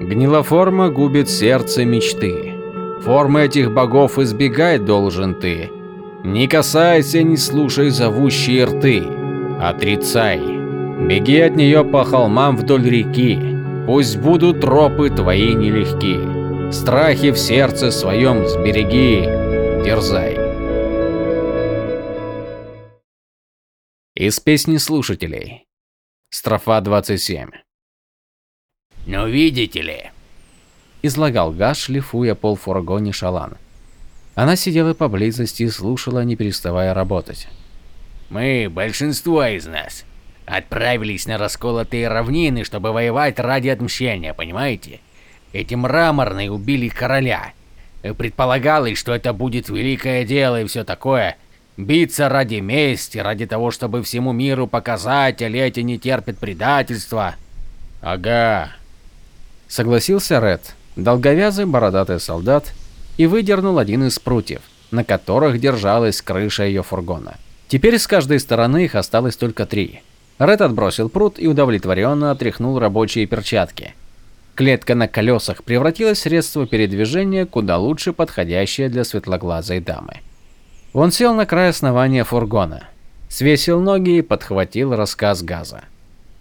Гнилоформа губит сердце мечты. Формы этих богов избегать должен ты. Не касайся, не слушай зовущие рты. Отрицай. Беги от нее по холмам вдоль реки. Пусть будут тропы твои нелегки. Страхи в сердце своем сбереги. Дерзай. Из песни слушателей. Строфа 27. «Ну видите ли», – излагал Гаш, шлифуя пол фургоне шалан. Она сидела поблизости и слушала, не переставая работать. «Мы, большинство из нас, отправились на расколотые равнины, чтобы воевать ради отмщения, понимаете? Эти мраморные убили короля. Предполагалось, что это будет великое дело и все такое, Биться ради мести, ради того, чтобы всему миру показать, а эти не терпят предательства. Ага. Согласился Ред, долговязый бородатый солдат, и выдернул один из прутьев, на которых держалась крыша ее фургона. Теперь с каждой стороны их осталось только три. Ред отбросил прут и удовлетворенно отряхнул рабочие перчатки. Клетка на колесах превратилась в средство передвижения, куда лучше подходящее для светлоглазой дамы. Он сел на край основания фургона, свесил ноги и подхватил рассказ Газа.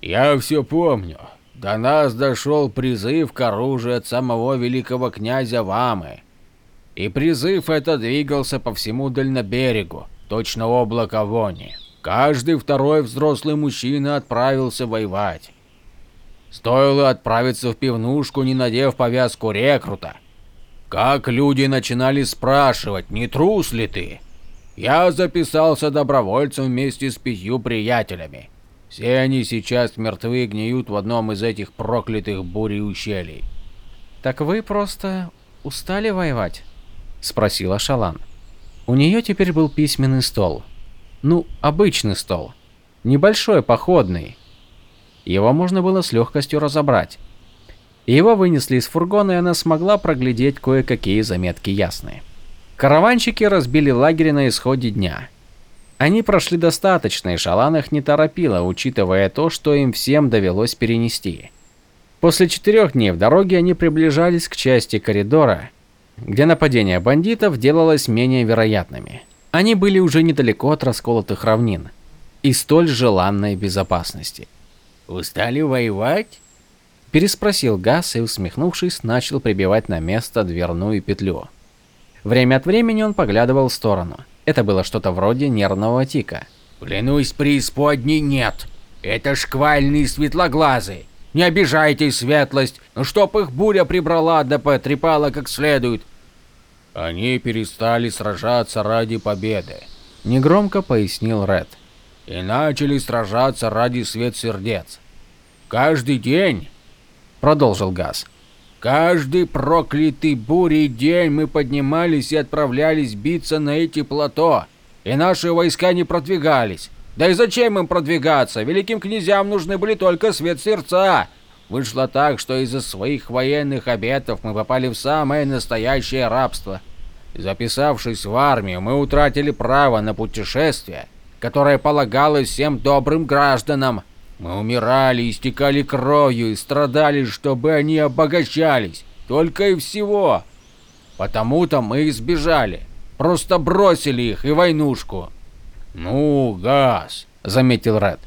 «Я все помню. До нас дошел призыв к оружию от самого великого князя Вамы. И призыв этот двигался по всему дальноберегу, точно облако вони. Каждый второй взрослый мужчина отправился воевать. Стоило отправиться в пивнушку, не надев повязку рекрута. Как люди начинали спрашивать, не трус ли ты? Я записался добровольцем вместе с пятью приятелями. Все они сейчас мертвы и гниют в одном из этих проклятых бурей ущелий. Так вы просто устали воевать? спросила Шалан. У нее теперь был письменный стол. Ну, обычный стол. Небольшой, походный. Его можно было с легкостью разобрать. Его вынесли из фургона, и она смогла проглядеть кое-какие заметки ясные. Караванщики разбили лагерь на исходе дня. Они прошли достаточно, и Шалан их не торопила, учитывая то, что им всем довелось перенести. После четырех дней в дороге они приближались к части коридора, где нападение бандитов делалось менее вероятными. Они были уже недалеко от расколотых равнин и столь желанной безопасности. «Устали воевать?» Переспросил Гас и, усмехнувшись, начал прибивать на место дверную петлю. Время от времени он поглядывал в сторону. Это было что-то вроде нервного тика. «Клянусь, преисподней нет. Это шквальный светлоглазый. Не обижайтесь, светлость, но чтоб их буря прибрала да потрепала как следует». Они перестали сражаться ради победы. Негромко пояснил Ред. И начали сражаться ради свет сердец. Каждый день, продолжил Газ, Каждый проклятый бурей день мы поднимались и отправлялись биться на эти плато, и наши войска не продвигались. Да и зачем им продвигаться? Великим князьям нужны были только свет сердца. Вышло так, что из-за своих военных обетов мы попали в самое настоящее рабство. Записавшись в армию, мы утратили право на путешествие, которое полагалось всем добрым гражданам. Мы умирали, истекали кровью и страдали, чтобы они обогащались. Только и всего. Потому-то мы избежали. Просто бросили их и войнушку. Ну, газ, заметил Ред.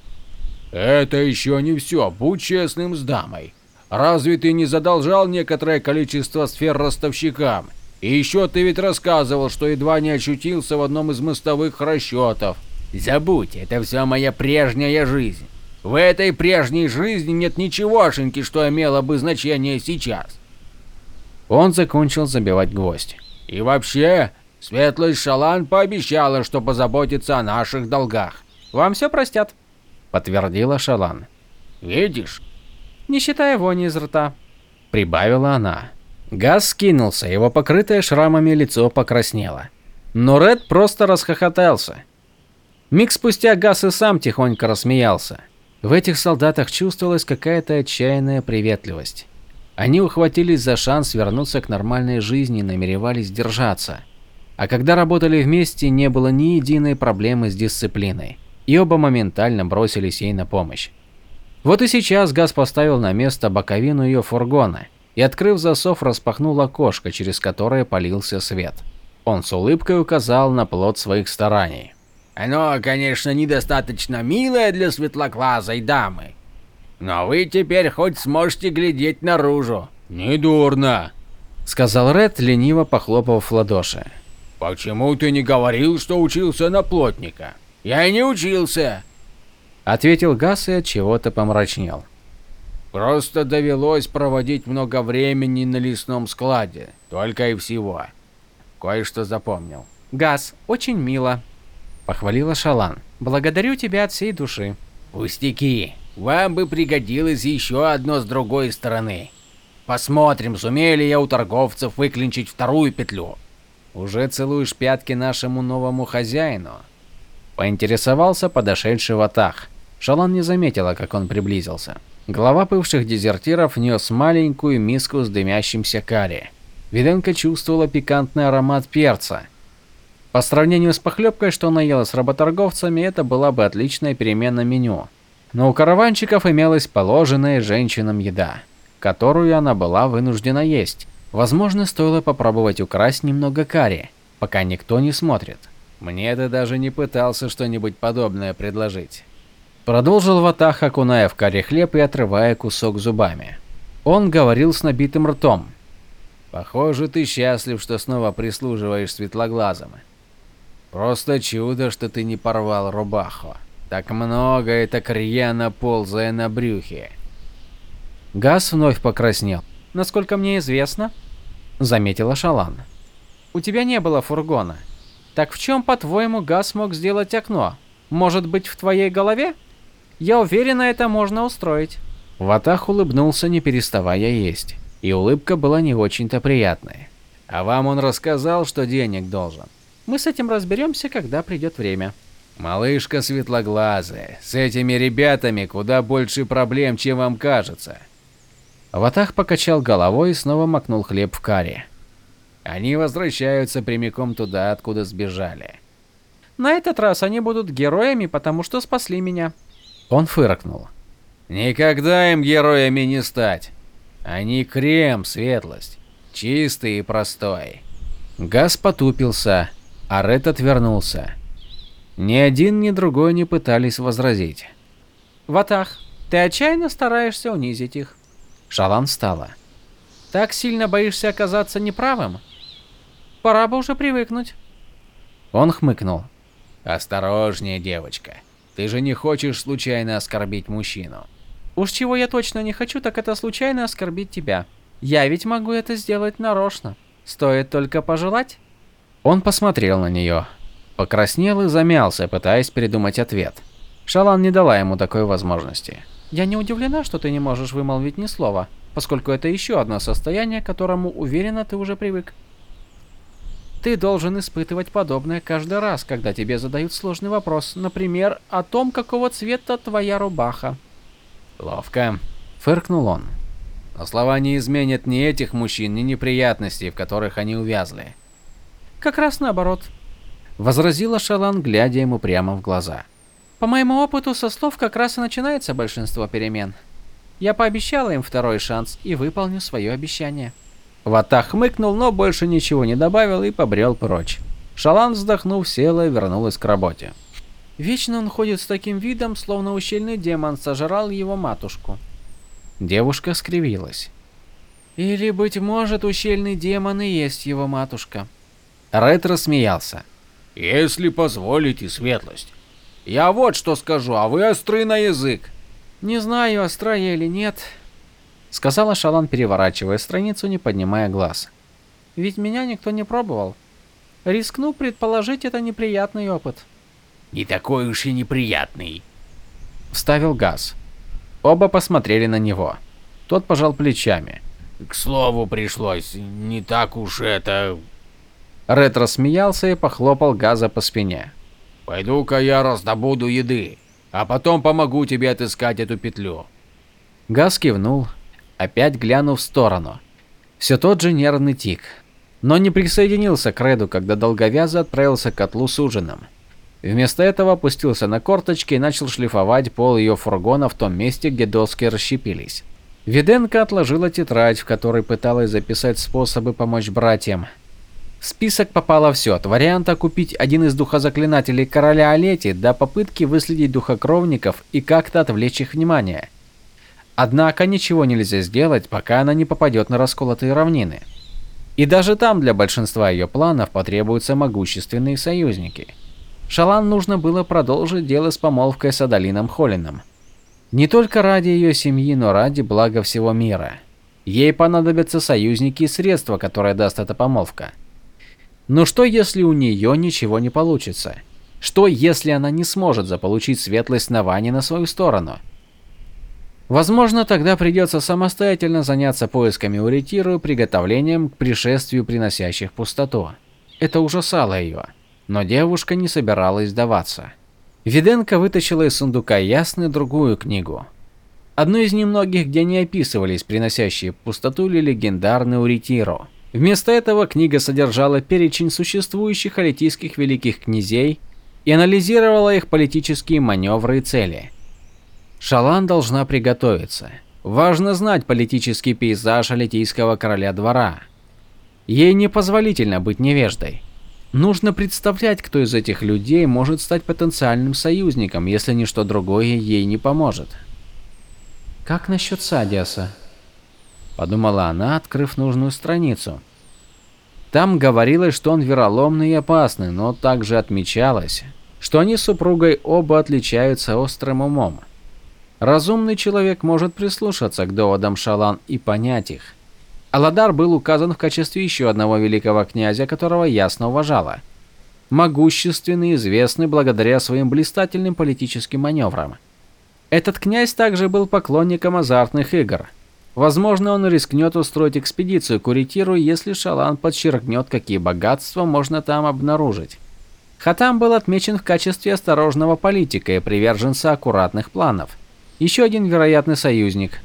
Это еще не все. Будь честным с дамой. Разве ты не задолжал некоторое количество сфер ростовщикам? И еще ты ведь рассказывал, что едва не очутился в одном из мостовых расчетов. Забудь, это все моя прежняя жизнь. В этой прежней жизни нет ничегошеньки, что имело бы значение сейчас. Он закончил забивать гвоздь. И вообще, Светлость Шалан пообещала, что позаботится о наших долгах. Вам все простят, подтвердила Шалан. Видишь? Не считая вони из рта, прибавила она. Газ скинулся, его покрытое шрамами лицо покраснело. Но Ред просто расхохотался. Миг спустя Газ и сам тихонько рассмеялся. В этих солдатах чувствовалась какая-то отчаянная приветливость. Они ухватились за шанс вернуться к нормальной жизни и намеревались держаться. А когда работали вместе, не было ни единой проблемы с дисциплиной, и оба моментально бросились ей на помощь. Вот и сейчас Газ поставил на место боковину ее фургона и, открыв засов, распахнул окошко, через которое полился свет. Он с улыбкой указал на плод своих стараний. Оно, конечно, недостаточно милое для светлоглазой дамы. Но вы теперь хоть сможете глядеть наружу. Недурно, сказал Ред, лениво похлопав в ладоши. Почему ты не говорил, что учился на плотника? Я и не учился, ответил Гас и от чего-то помрачнел. Просто довелось проводить много времени на лесном складе, только и всего. Кое-что запомнил. Газ, очень мило, похвалила Шалан. Благодарю тебя от всей души. Пустяки. Вам бы пригодилось еще одно с другой стороны. Посмотрим, сумею ли я у торговцев выклинчить вторую петлю. Уже целуешь пятки нашему новому хозяину? Поинтересовался подошедший Ватах. Шалан не заметила, как он приблизился. Глава бывших дезертиров нес маленькую миску с дымящимся карри. Виденко чувствовала пикантный аромат перца, по сравнению с похлебкой, что она ела с работорговцами, это была бы отличная перемена меню. Но у караванчиков имелась положенная женщинам еда, которую она была вынуждена есть. Возможно, стоило попробовать украсть немного карри, пока никто не смотрит. Мне ты даже не пытался что-нибудь подобное предложить. Продолжил Ватах, окуная в карри хлеб и отрывая кусок зубами. Он говорил с набитым ртом. Похоже, ты счастлив, что снова прислуживаешь светлоглазым. Просто чудо, что ты не порвал рубаху. Так много и так рьяно ползая на брюхе. Газ вновь покраснел. Насколько мне известно, заметила Шалан. У тебя не было фургона. Так в чем, по-твоему, Газ мог сделать окно? Может быть, в твоей голове? Я уверена, это можно устроить. Ватах улыбнулся, не переставая есть. И улыбка была не очень-то приятная. А вам он рассказал, что денег должен. Мы с этим разберемся, когда придет время. Малышка светлоглазая, с этими ребятами куда больше проблем, чем вам кажется. Ватах покачал головой и снова макнул хлеб в каре. Они возвращаются прямиком туда, откуда сбежали. На этот раз они будут героями, потому что спасли меня. Он фыркнул. Никогда им героями не стать. Они крем, светлость, чистый и простой. Газ потупился, а Ред отвернулся. Ни один, ни другой не пытались возразить. «Ватах, ты отчаянно стараешься унизить их». Шалан встала. «Так сильно боишься оказаться неправым? Пора бы уже привыкнуть». Он хмыкнул. «Осторожнее, девочка. Ты же не хочешь случайно оскорбить мужчину». «Уж чего я точно не хочу, так это случайно оскорбить тебя. Я ведь могу это сделать нарочно. Стоит только пожелать». Он посмотрел на нее, покраснел и замялся, пытаясь придумать ответ. Шалан не дала ему такой возможности. «Я не удивлена, что ты не можешь вымолвить ни слова, поскольку это еще одно состояние, к которому, уверена, ты уже привык. Ты должен испытывать подобное каждый раз, когда тебе задают сложный вопрос, например, о том, какого цвета твоя рубаха». «Ловко», — фыркнул он. «Но слова не изменят ни этих мужчин, ни неприятностей, в которых они увязли. Как раз наоборот. Возразила Шалан, глядя ему прямо в глаза. По моему опыту, со слов как раз и начинается большинство перемен. Я пообещала им второй шанс и выполню свое обещание. Ватах хмыкнул, но больше ничего не добавил и побрел прочь. Шалан, вздохнув, села и вернулась к работе. Вечно он ходит с таким видом, словно ущельный демон сожрал его матушку. Девушка скривилась. Или, быть может, ущельный демон и есть его матушка. Ред рассмеялся. «Если позволите, светлость. Я вот что скажу, а вы остры на язык». «Не знаю, остра я или нет», — сказала Шалан, переворачивая страницу, не поднимая глаз. «Ведь меня никто не пробовал. Рискну предположить, это неприятный опыт». «Не такой уж и неприятный», — вставил Газ. Оба посмотрели на него. Тот пожал плечами. «К слову пришлось, не так уж это Ред рассмеялся и похлопал Газа по спине. «Пойду-ка я раздобуду еды, а потом помогу тебе отыскать эту петлю». Газ кивнул, опять глянув в сторону. Все тот же нервный тик. Но не присоединился к Реду, когда долговязый отправился к котлу с ужином. Вместо этого опустился на корточки и начал шлифовать пол ее фургона в том месте, где доски расщепились. Виденко отложила тетрадь, в которой пыталась записать способы помочь братьям. Список попало все, от варианта купить один из духозаклинателей короля Олети до попытки выследить духокровников и как-то отвлечь их внимание. Однако ничего нельзя сделать, пока она не попадет на расколотые равнины. И даже там для большинства ее планов потребуются могущественные союзники. Шалан нужно было продолжить дело с помолвкой с Адалином Холлином. Не только ради ее семьи, но ради блага всего мира. Ей понадобятся союзники и средства, которые даст эта помолвка. Но что если у нее ничего не получится? Что если она не сможет заполучить светлость Навани на свою сторону? Возможно, тогда придется самостоятельно заняться поисками Уритиру и приготовлением к пришествию приносящих пустоту. Это ужасало ее, но девушка не собиралась сдаваться. Виденко вытащила из сундука ясно другую книгу. Одну из немногих, где не описывались приносящие пустоту или легендарный Уритиру. Вместо этого книга содержала перечень существующих алитийских великих князей и анализировала их политические маневры и цели. Шалан должна приготовиться. Важно знать политический пейзаж алитийского короля двора. Ей непозволительно быть невеждой. Нужно представлять, кто из этих людей может стать потенциальным союзником, если ничто другое ей не поможет. «Как насчет Садиаса?» – подумала она, открыв нужную страницу. Там говорилось, что он вероломный и опасный, но также отмечалось, что они с супругой оба отличаются острым умом. Разумный человек может прислушаться к доводам Шалан и понять их. Аладар был указан в качестве еще одного великого князя, которого ясно уважала. Могущественный и известный благодаря своим блистательным политическим маневрам. Этот князь также был поклонником азартных игр. Возможно, он рискнет устроить экспедицию к Уритиру, если Шалан подчеркнет, какие богатства можно там обнаружить. Хатам был отмечен в качестве осторожного политика и приверженца аккуратных планов. Еще один вероятный союзник.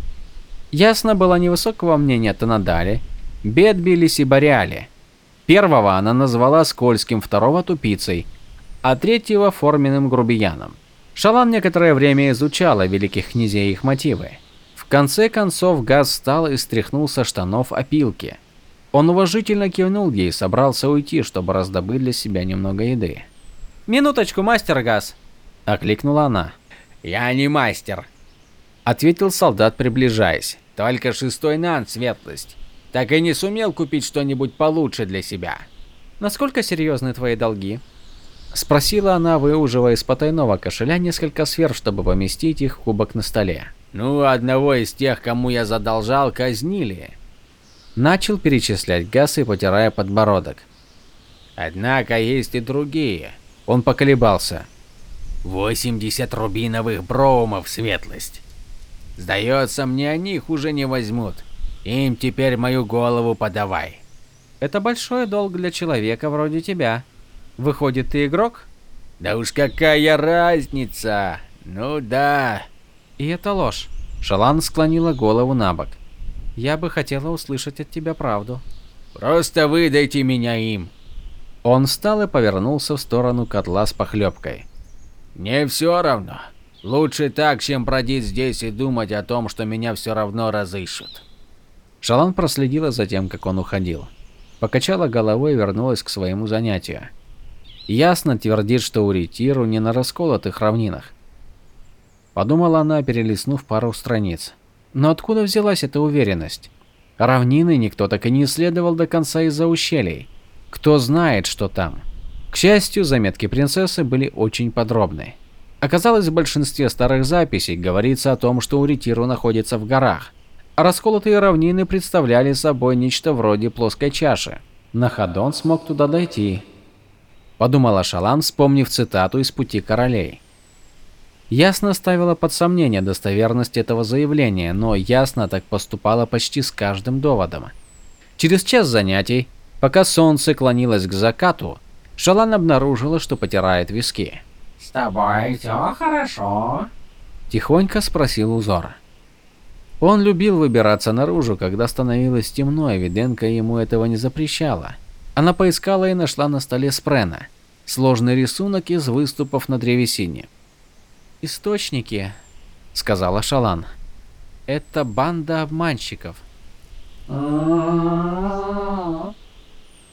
Ясно было невысокого мнения Танадали, Бедбилис и Бориале. Первого она назвала скользким, второго тупицей, а третьего форменным грубияном. Шалан некоторое время изучала великих князей их мотивы конце концов Газ встал и стряхнул со штанов опилки. Он уважительно кивнул ей и собрался уйти, чтобы раздобыть для себя немного еды. «Минуточку, мастер Газ!» – окликнула она. «Я не мастер», – ответил солдат, приближаясь. «Только шестой нан, светлость. Так и не сумел купить что-нибудь получше для себя». «Насколько серьезны твои долги?» Спросила она, выуживая из потайного кошеля несколько сфер, чтобы поместить их в кубок на столе. Ну, одного из тех, кому я задолжал, казнили. Начал перечислять Гас и потирая подбородок. Однако есть и другие. Он поколебался. 80 рубиновых броумов, светлость. Сдается мне, о них уже не возьмут. Им теперь мою голову подавай. Это большой долг для человека вроде тебя. Выходит, ты игрок? Да уж какая разница. Ну да. И это ложь. Шалан склонила голову на бок. Я бы хотела услышать от тебя правду. Просто выдайте меня им. Он встал и повернулся в сторону котла с похлебкой. Не все равно. Лучше так, чем бродить здесь и думать о том, что меня все равно разыщут. Шалан проследила за тем, как он уходил. Покачала головой и вернулась к своему занятию. Ясно твердит, что у Ритиру не на расколотых равнинах. Подумала она, перелистнув пару страниц. Но откуда взялась эта уверенность? Равнины никто так и не исследовал до конца из-за ущелий. Кто знает, что там. К счастью, заметки принцессы были очень подробны. Оказалось, в большинстве старых записей говорится о том, что Уритиру находится в горах, а расколотые равнины представляли собой нечто вроде плоской чаши. На ходу он смог туда дойти. Подумала Шалан, вспомнив цитату из «Пути королей». Ясно ставила под сомнение достоверность этого заявления, но Ясно так поступала почти с каждым доводом. Через час занятий, пока солнце клонилось к закату, Шалан обнаружила, что потирает виски. «С тобой все хорошо?» Тихонько спросил узор. Он любил выбираться наружу, когда становилось темно, и Виденко ему этого не запрещала. Она поискала и нашла на столе спрена. Сложный рисунок из выступов на древесине. «Источники», — сказала Шалан. Это банда обманщиков.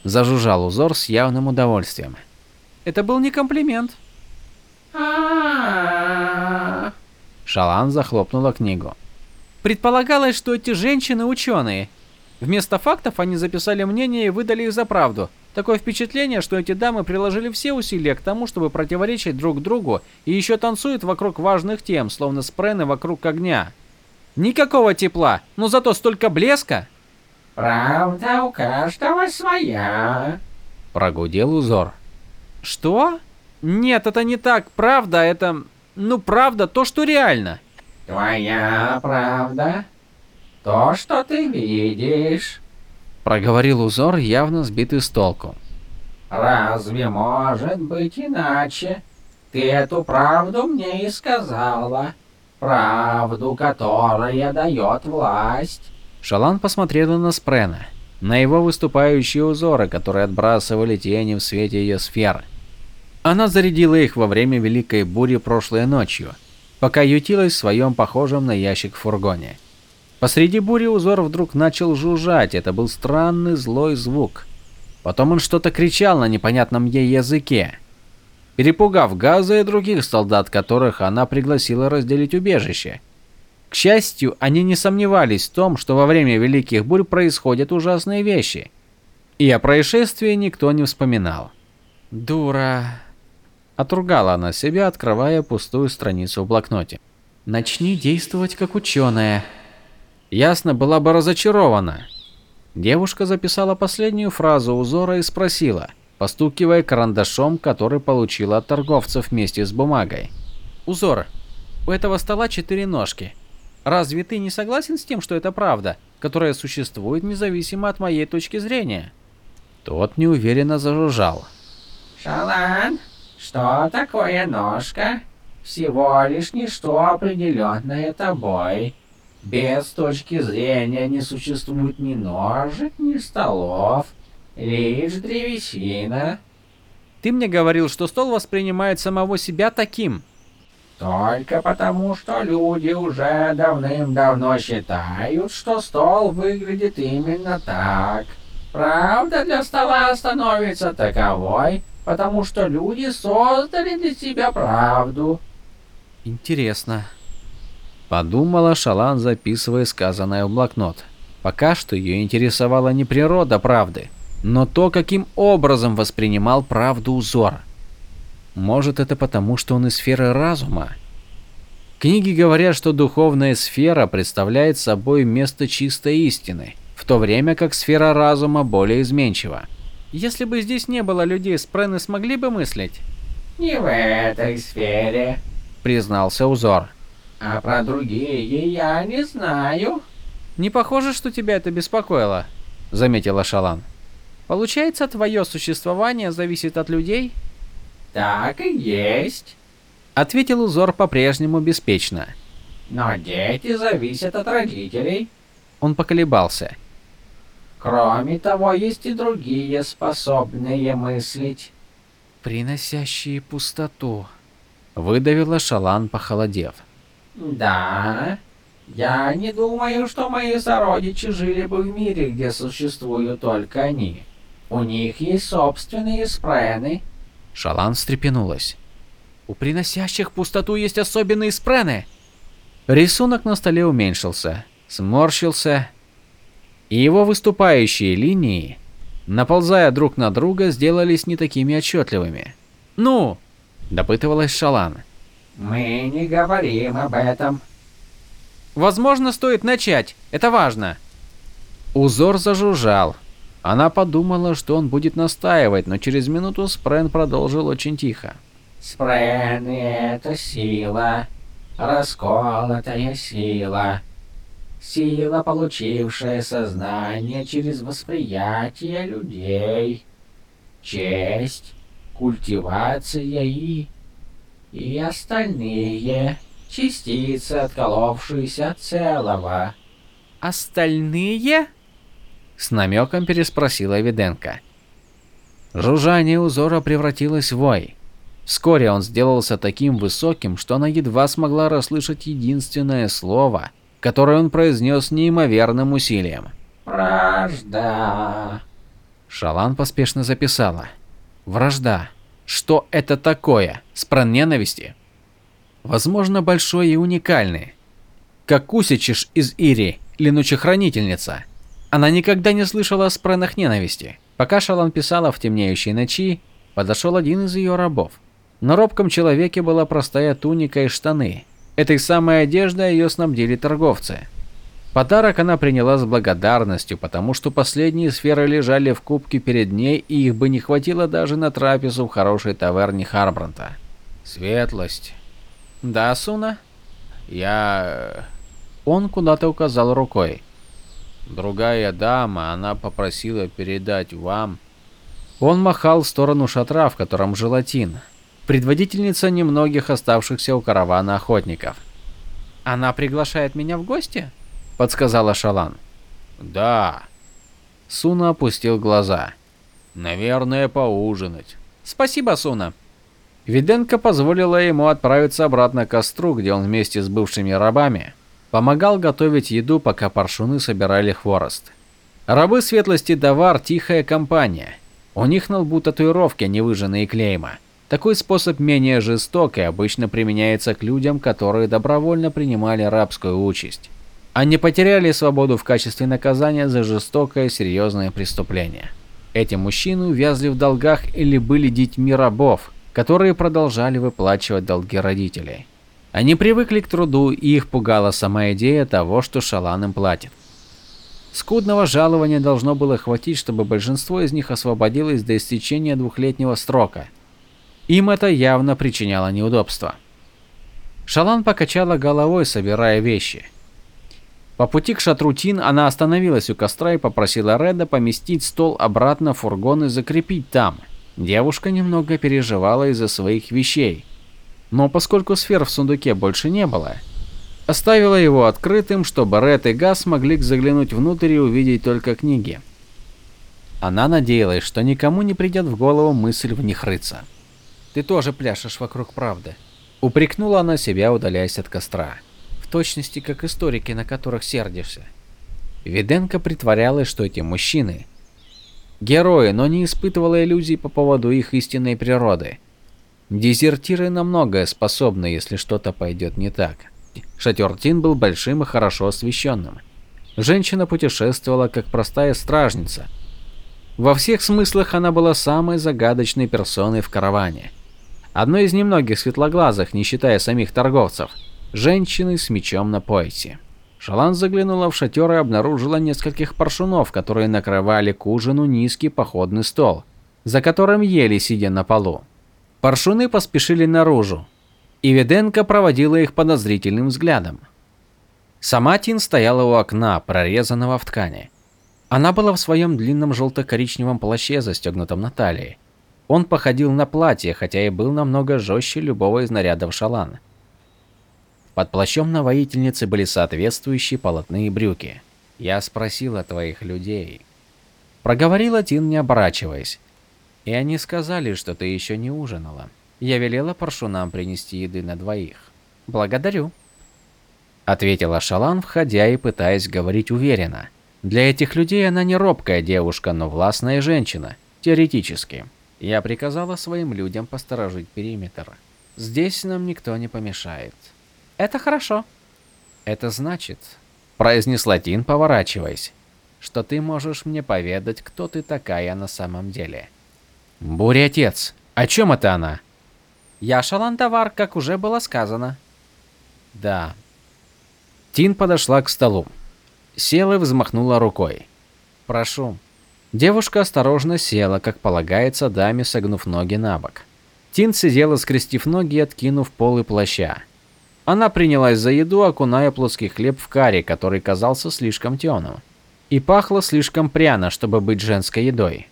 Зажужжал узор с явным удовольствием. Это был не комплимент. Шалан захлопнула книгу. Предполагалось, что эти женщины ученые. Вместо фактов они записали мнение и выдали их за правду. Такое впечатление, что эти дамы приложили все усилия к тому, чтобы противоречить друг другу и еще танцуют вокруг важных тем, словно спрены вокруг огня. Никакого тепла, но зато столько блеска. Правда у каждого своя. Прогудел узор. Что? Нет, это не так. Правда, это... Ну, правда, то, что реально. Твоя правда. То, что ты видишь. Проговорил узор, явно сбитый с толку. Разве может быть иначе? Ты эту правду мне и сказала. Правду, которая дает власть. Шалан посмотрела на Спрена, на его выступающие узоры, которые отбрасывали тени в свете ее сферы. Она зарядила их во время Великой Бури прошлой ночью, пока ютилась в своем похожем на ящик фургоне. Посреди бури узор вдруг начал жужжать, это был странный злой звук. Потом он что-то кричал на непонятном ей языке, перепугав Газа и других солдат, которых она пригласила разделить убежище. К счастью, они не сомневались в том, что во время Великих Бурь происходят ужасные вещи. И о происшествии никто не вспоминал. «Дура!» Отругала она себя, открывая пустую страницу в блокноте. «Начни действовать как ученая». Ясно была бы разочарована. Девушка записала последнюю фразу узора и спросила, постукивая карандашом, который получила от торговцев вместе с бумагой. «Узор, у этого стола четыре ножки. Разве ты не согласен с тем, что это правда, которая существует независимо от моей точки зрения?» Тот неуверенно зажужжал. Шалан, что такое ножка? Всего лишь ничто определенное тобой. Без точки зрения не существует ни ножек, ни столов, лишь древесина. «Ты мне говорил, что стол воспринимает самого себя таким». Только потому, что люди уже давным-давно считают, что стол выглядит именно так. Правда для стола становится таковой, потому что люди создали для себя правду. Интересно. Подумала Шалан, записывая сказанное в блокнот. Пока что ее интересовала не природа правды, но то, каким образом воспринимал правду узор. Может, это потому, что он из сферы разума? Книги говорят, что духовная сфера представляет собой место чистой истины, в то время как сфера разума более изменчива. Если бы здесь не было людей, спрены смогли бы мыслить? Не в этой сфере, Признался узор. А про другие я не знаю. Не похоже, что тебя это беспокоило, заметила Шалан. Получается, твое существование зависит от людей? Так и есть. Ответил узор по-прежнему беспечно. Но дети зависят от родителей. Он поколебался. Кроме того, есть и другие, способные мыслить. Приносящие пустоту. Выдавила Шалан, похолодев. Да, я не думаю, что мои сородичи жили бы в мире, где существуют только они. У них есть собственные спрены. Шалан встрепенулась. У приносящих пустоту есть особенные спрены. Рисунок на столе уменьшился, сморщился, и его выступающие линии, наползая друг на друга, сделались не такими отчетливыми. «Ну?» – допытывалась Шалан. Мы не говорим об этом. «Возможно, стоит начать. Это важно». Узор зажужжал. Она подумала, что он будет настаивать, но через минуту Спрен продолжил очень тихо. Спрены — это сила, расколотая сила. Сила, получившая сознание через восприятие людей. Честь, культивация и... и остальные частицы, отколовшиеся от целого. «Остальные?» С намеком переспросила Виденко. Жужжание узора превратилось в вой. Вскоре он сделался таким высоким, что она едва смогла расслышать единственное слово, которое он произнес неимоверным усилием. Вражда. Шалан поспешно записала. Вражда. Что это такое? Спрен ненависти? Возможно, большой и уникальный. Как Кусичиш из Ири, Ленучая Хранительница. Она никогда не слышала о спренах ненависти. Пока Шалан писала в темнеющей ночи, подошел один из ее рабов. На робком человеке была простая туника и штаны. Этой самой одеждой ее снабдили торговцы. Подарок она приняла с благодарностью, потому что последние сферы лежали в кубке перед ней, и их бы не хватило даже на трапезу в хорошей таверне Харбранта. Светлость. «Да, Суна?» Я... Он куда-то указал рукой. Другая дама, она попросила передать вам... Он махал в сторону шатра, в котором желатин. Предводительница немногих оставшихся у каравана охотников. «Она приглашает меня в гости?» – подсказала Шалан. Да. Суна опустил глаза. Наверное, поужинать. «Спасибо, Суна». Виденко позволила ему отправиться обратно к костру, где он вместе с бывшими рабами помогал готовить еду, пока паршуны собирали хворост. Рабы светлости Давар – тихая компания. У них на лбу татуировки, не выжженные клейма. Такой способ менее жесток и обычно применяется к людям, которые добровольно принимали рабскую участь. Они потеряли свободу в качестве наказания за жестокое серьезное преступление. Эти мужчины увязли в долгах или были детьми рабов, которые продолжали выплачивать долги родителей. Они привыкли к труду, и их пугала сама идея того, что Шалан им платит. Скудного жалования должно было хватить, чтобы большинство из них освободилось до истечения двухлетнего срока. Им это явно причиняло неудобства. Шалан покачала головой, собирая вещи. По пути к шатру Тин она остановилась у костра и попросила Реда поместить стол обратно в фургон и закрепить там. Девушка немного переживала из-за своих вещей. Но поскольку сфер в сундуке больше не было, оставила его открытым, чтобы Ред и Газ могли заглянуть внутрь и увидеть только книги. Она надеялась, что никому не придет в голову мысль в них рыться. «Ты тоже пляшешь вокруг правды», — упрекнула она себя, удаляясь от костра. «В точности, как историки, на которых сердишься». Виденко притворялась, что эти мужчины Герои, но не испытывала иллюзий по поводу их истинной природы. Дезертиры на многое способны, если что-то пойдет не так. Шатер Тин был большим и хорошо освещенным. Женщина путешествовала как простая стражница. Во всех смыслах она была самой загадочной персоной в караване. Одной из немногих светлоглазых, не считая самих торговцев, женщины с мечом на поясе. Шалан заглянула в шатер и обнаружила нескольких паршунов, которые накрывали к ужину низкий походный стол, за которым ели, сидя на полу. Паршуны поспешили наружу, и Веденко проводила их подозрительным взглядом. Сама Тин стояла у окна, прорезанного в ткани. Она была в своем длинном желто-коричневом плаще, застегнутом на талии. Он походил на платье, хотя и был намного жестче любого из нарядов шалан. Под плащом на воительнице были соответствующие полотные брюки. «Я спросила твоих людей». Проговорила Тин, не оборачиваясь. «И они сказали, что ты еще не ужинала. Я велела паршунам принести еды на двоих. Благодарю». Ответила Шалан, входя и пытаясь говорить уверенно. Для этих людей она не робкая девушка, но властная женщина. Теоретически. Я приказала своим людям посторожить периметр. Здесь нам никто не помешает. Это хорошо. Это значит, произнесла Тин, поворачиваясь, что ты можешь мне поведать, кто ты такая на самом деле. Буря отец, о чем это она? Я Шалантавар, как уже было сказано. Да. Тин подошла к столу. Села и взмахнула рукой. Прошу. Девушка осторожно села, как полагается даме, согнув ноги на бок. Тин сидела, скрестив ноги и откинув полы плаща. Она принялась за еду, окуная плоский хлеб в карри, который казался слишком темным. И пахло слишком пряно, чтобы быть женской едой.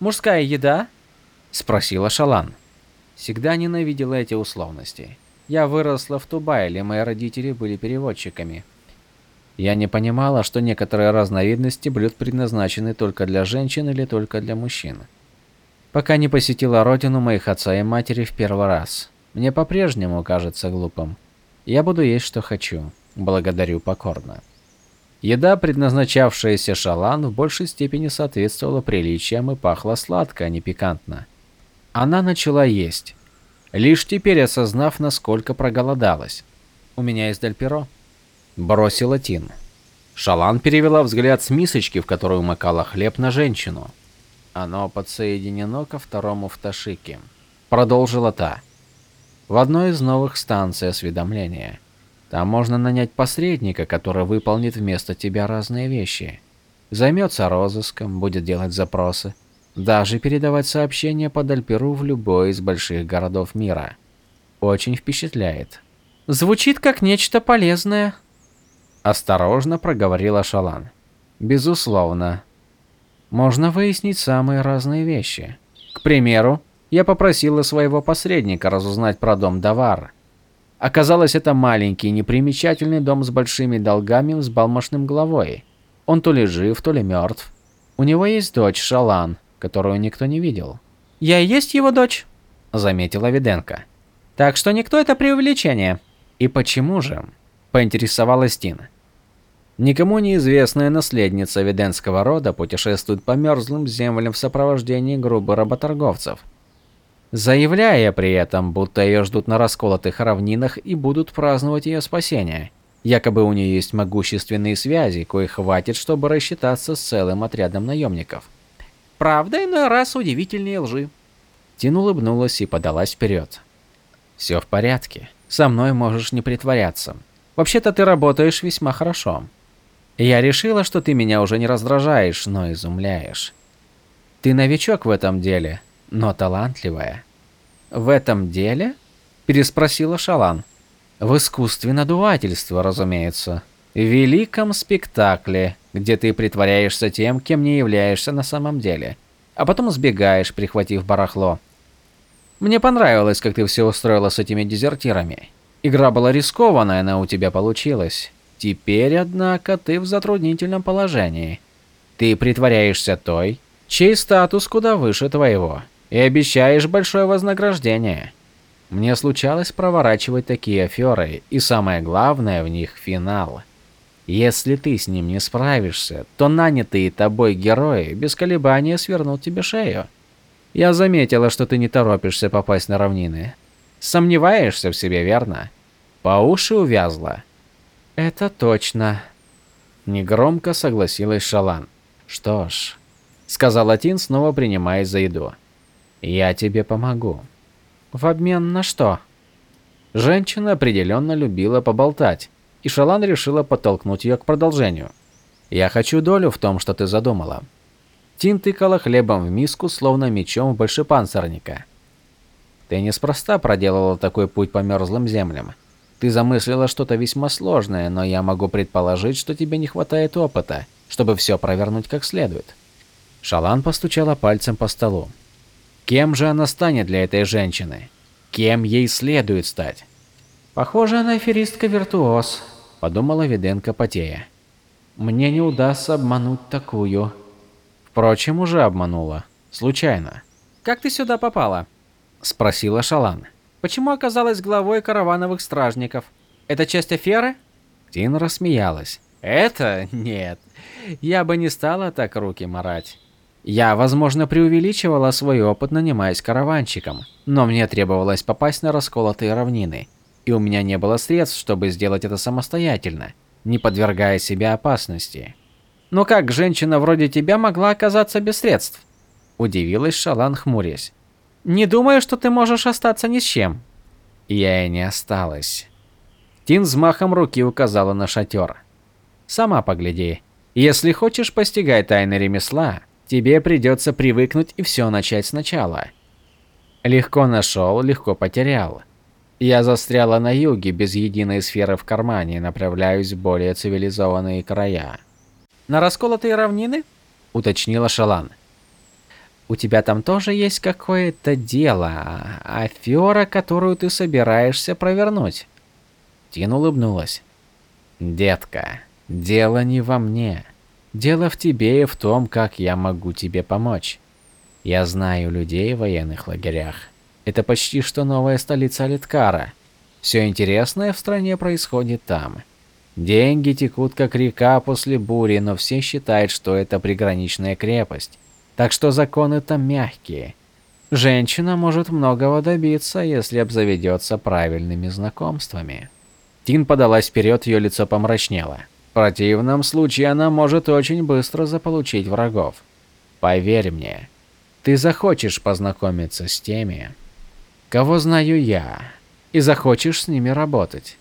«Мужская еда?» – спросила Шалан. Всегда ненавидела эти условности. Я выросла в Тубайле, мои родители были переводчиками. Я не понимала, что некоторые разновидности блюд предназначены только для женщин или только для мужчин. Пока не посетила родину моих отца и матери в первый раз. Мне по-прежнему кажется глупым. Я буду есть, что хочу. Благодарю покорно. Еда, предназначавшаяся шалан, в большей степени соответствовала приличиям и пахла сладко, а не пикантно. Она начала есть, лишь теперь осознав, насколько проголодалась. «У меня есть дальперо», — бросила Тин. Шалан перевела взгляд с мисочки, в которую макала хлеб, на женщину. Оно подсоединено ко второму в Ташике. Продолжила та. В одной из новых станций осведомления. Там можно нанять посредника, который выполнит вместо тебя разные вещи. Займется розыском, будет делать запросы. Даже передавать сообщения по Дальперу в любой из больших городов мира. Очень впечатляет. Звучит как нечто полезное. Осторожно проговорила Шалан. Безусловно. Можно выяснить самые разные вещи. К примеру, я попросила своего посредника разузнать про дом Давар. Оказалось, это маленький, непримечательный дом с большими долгами с балмошным головой. Он то ли жив, то ли мертв. У него есть дочь Шалан, которую никто не видел. «Я и есть его дочь», — заметила Виденко. «Так что никто это преувеличение». «И почему же?» — поинтересовалась Тина. Никому неизвестная наследница виденского рода путешествует по мерзлым землям в сопровождении грубых работорговцев — заявляя при этом, будто ее ждут на расколотых равнинах и будут праздновать ее спасение. Якобы у нее есть могущественные связи, коих хватит, чтобы рассчитаться с целым отрядом наемников. Правда, иной раз удивительнее лжи. Тин улыбнулась и подалась вперед. Все в порядке. Со мной можешь не притворяться. Вообще-то ты работаешь весьма хорошо. Я решила, что ты меня уже не раздражаешь, но изумляешь. Ты новичок в этом деле, но талантливая. В этом деле? Переспросила Шалан. В искусстве надувательства, разумеется. В великом спектакле, где ты притворяешься тем, кем не являешься на самом деле, а потом сбегаешь, прихватив барахло. Мне понравилось, как ты все устроила с этими дезертирами. Игра была рискованная, но у тебя получилась. Теперь, однако, ты в затруднительном положении. Ты притворяешься той, чей статус куда выше твоего и обещаешь большое вознаграждение. Мне случалось проворачивать такие аферы, и самое главное в них финал. Если ты с ним не справишься, то нанятые тобой герои без колебания свернут тебе шею. Я заметила, что ты не торопишься попасть на равнины. Сомневаешься в себе, верно? По уши увязла. Это точно. Негромко согласилась Шалан. Что ж, сказал Тин, снова принимаясь за еду. Я тебе помогу. В обмен на что? Женщина определенно любила поболтать, и Шалан решила подтолкнуть ее к продолжению. Я хочу долю в том, что ты задумала. Тин тыкала хлебом в миску, словно мечом в большепанцирника. Ты неспроста проделала такой путь по мерзлым землям. Ты замыслила что-то весьма сложное, но я могу предположить, что тебе не хватает опыта, чтобы все провернуть как следует. Шалан постучала пальцем по столу. Кем же она станет для этой женщины? Кем ей следует стать? Похоже, она аферистка-виртуоз, подумала Виденко потея. Мне не удастся обмануть такую. Впрочем, уже обманула. Случайно. Как ты сюда попала? Спросила Шалан. Почему оказалась главой каравановых стражников? Это часть аферы? Тин рассмеялась. Это? Нет. Я бы не стала так руки марать. Я, возможно, преувеличивала свой опыт, нанимаясь караванщиком, но мне требовалось попасть на расколотые равнины, и у меня не было средств, чтобы сделать это самостоятельно, не подвергая себя опасности. Но как женщина вроде тебя могла оказаться без средств? Удивилась Шалан, хмурясь. Не думаю, что ты можешь остаться ни с чем. Я и не осталась. Тин взмахом руки указала на шатер. Сама погляди. Если хочешь постигать тайны ремесла, Тебе придется привыкнуть и все начать сначала. Легко нашел, легко потерял. Я застряла на юге без единой сферы в кармане и направляюсь в более цивилизованные края. На расколотые равнины? уточнила Шалан. У тебя там тоже есть какое-то дело, афера, которую ты собираешься провернуть. Тин улыбнулась. Детка, дело не во мне. Дело в тебе и в том, как я могу тебе помочь. Я знаю людей в военных лагерях. Это почти что новая столица Алиткара. Все интересное в стране происходит там. Деньги текут как река после бури, но все считают, что это приграничная крепость. Так что законы там мягкие. Женщина может многого добиться, если обзаведется правильными знакомствами. Тин подалась вперед, ее лицо помрачнело. В противном случае она может очень быстро заполучить врагов. Поверь мне, ты захочешь познакомиться с теми, кого знаю я, и захочешь с ними работать.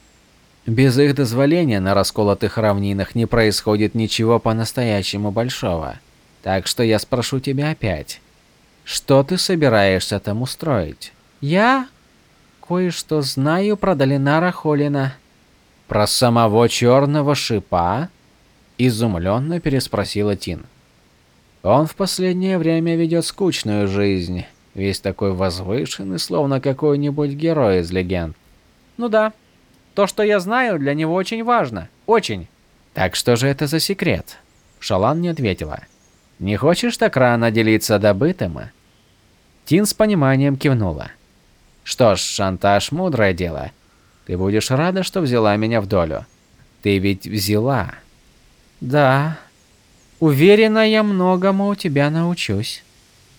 Без их дозволения на расколотых равнинах не происходит ничего по-настоящему большого. Так что я спрошу тебя опять. Что ты собираешься там устроить? Я кое-что знаю про Долинара Холина. Про самого черного шипа? Изумленно переспросила Тин. Он в последнее время ведет скучную жизнь. Весь такой возвышенный, словно какой-нибудь герой из легенд. Ну да, то, что я знаю, для него очень важно. Очень. Так что же это за секрет? Шалан не ответила. Не хочешь так рано делиться добытым? Тин с пониманием кивнула. Что ж, шантаж – мудрое дело. Ты будешь рада, что взяла меня в долю. Ты ведь взяла. Да. Уверена, я многому у тебя научусь.